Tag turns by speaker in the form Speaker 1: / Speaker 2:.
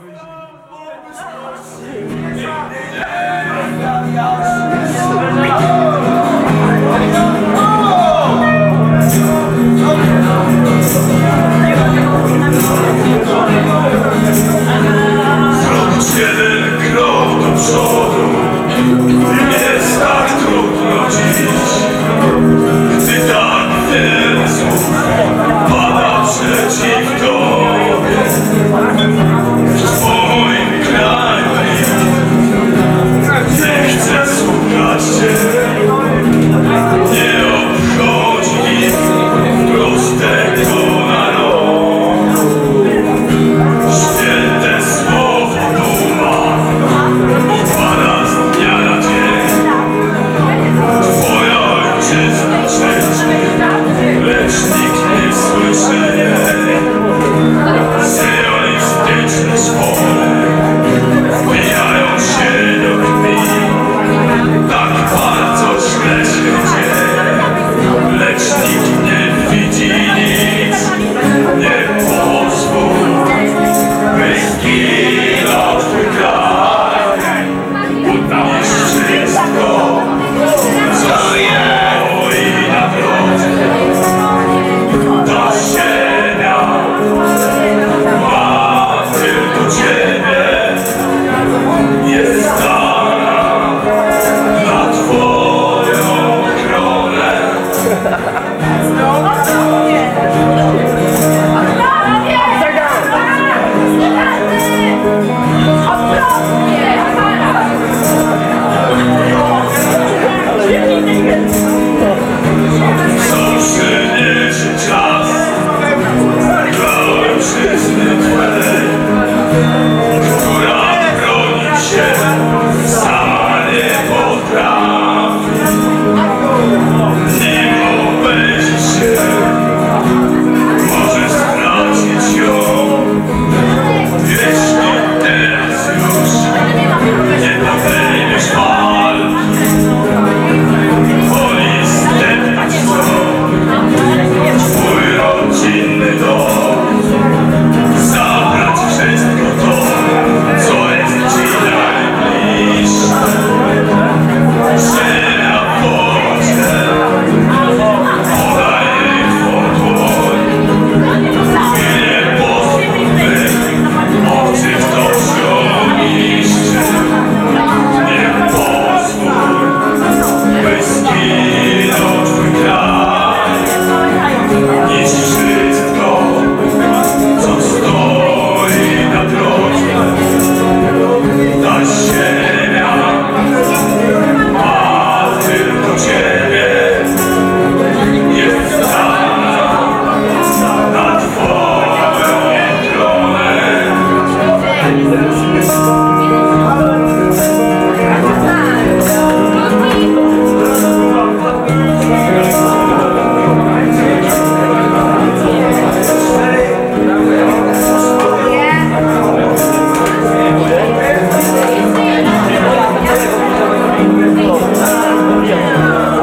Speaker 1: Foi, gente. 也害怕，坚 Yeah.